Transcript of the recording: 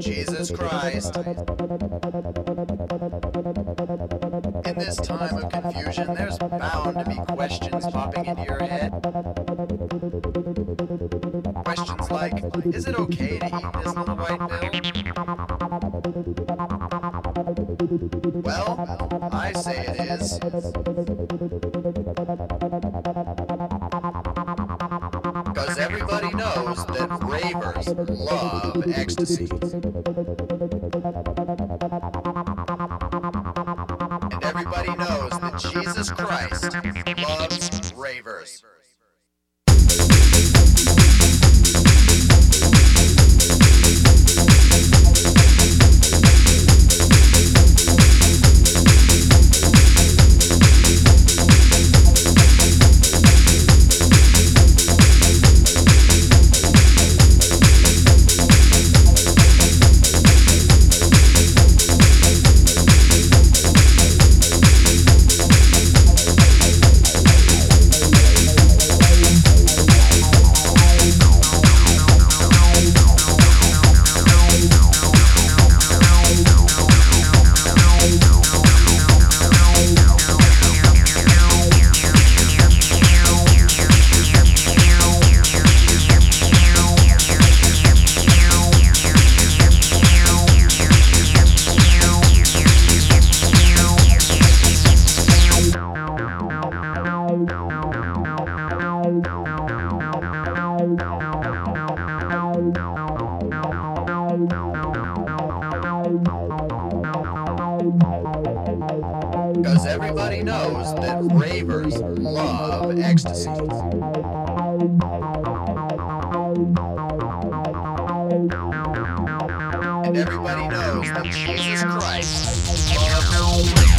Jesus Christ. In this time of confusion, there's bound to be questions popping into your head. Like Is it okay to eat this little white pill? Well, I say it is. Because everybody knows that ravers love ecstasy. And everybody knows that Jesus Christ loves ravers. Because everybody knows that ravers love ecstasy. And everybody knows that Jesus Christ loves